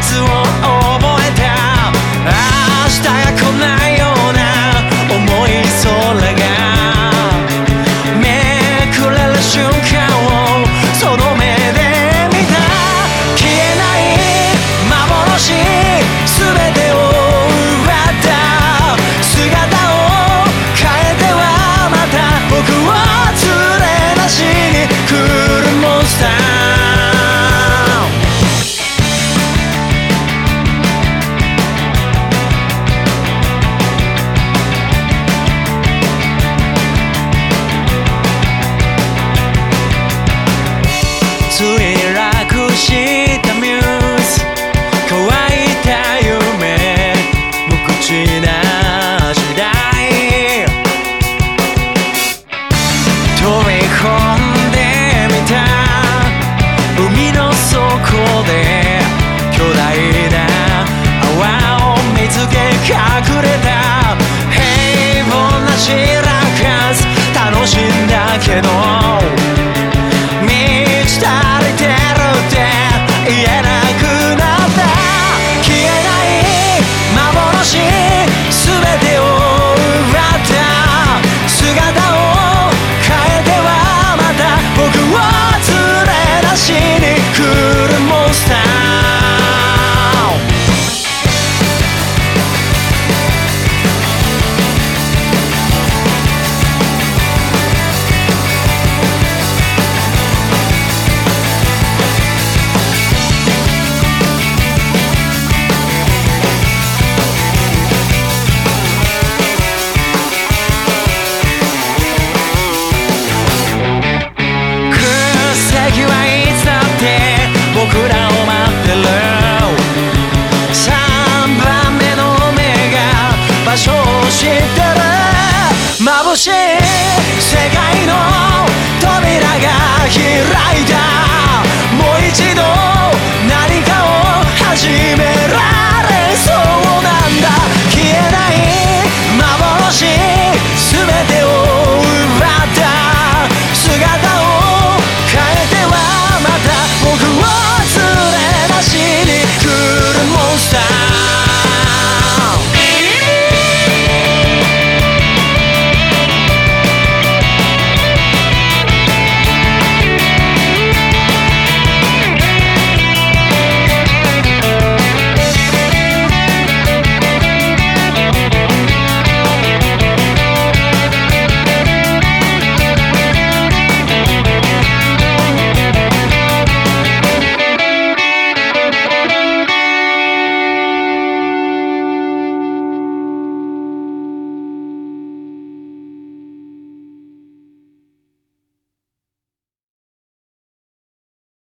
熱をしい世界の扉が開いた。